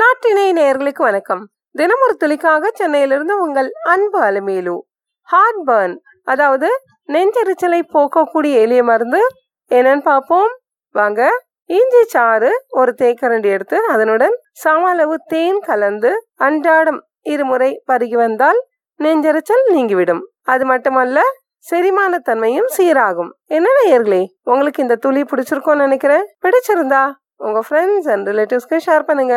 நாட்டினை நேர்களுக்கு வணக்கம். தினமொரு துளிக்காக சென்னையிலிருந்து உங்கள் அன்பு அலுமேலு. ஹார்ட் பர்ன் அதாவது நெஞ்செரிச்சலை போக்கக்கூடிய எளிய மருந்து. என்னன்னு பார்ப்போம். வாங்க இஞ்சி சாறு ஒரு தேக்கரண்டி எடுத்து அதனுடன் சம அளவு தேன் கலந்து அன்றாடம் இருமுறை பருகி வந்தால் நெஞ்செரிச்சல் நீங்கிவிடும். அது மட்டுமல்ல செரிமான தன்மையும் சீராகும். என்ன நேயர்களே உங்களுக்கு இந்த துளி பிடிச்சிருக்கோன்னு நினைக்கிறேன். பிடிச்சிருந்தா உங்க ஃப்ரெண்ட்ஸ் அண்ட் ரிலேட்டிவ்ஸ்க்கு ஷேர் பண்ணுங்க.